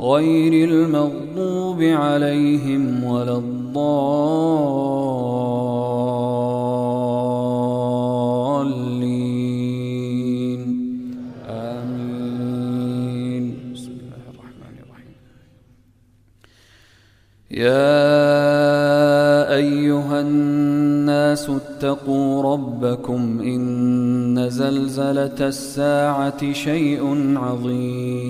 غير المغضوب عليهم ولا الضالين. آمين. بسم الله الرحمن الرحيم. يا أيها الناس اتقوا ربكم إن زلزلة الساعة شيء عظيم.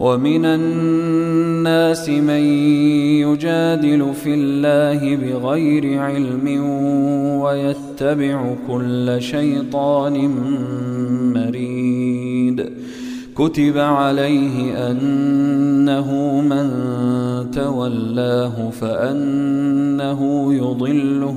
ومن الناس من يجادل في الله بغير علم ويتبع كل شيطان مريد. كتب عليه أنه من تولاه فأنه يضله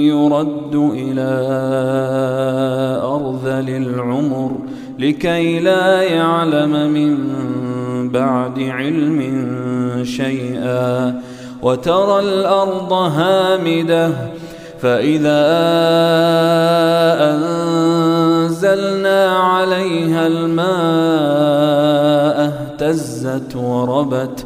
يرد إلى أرذل العمر لكي لا يعلم من بعد علم شيئا وترى الأرض هامدة فإذا أنزلنا عليها الماء اهتزت وربت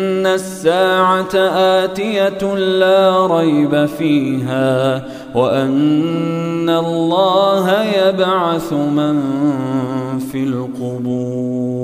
الساعة آتية لا ريب فيها وأن الله يبعث من في القبور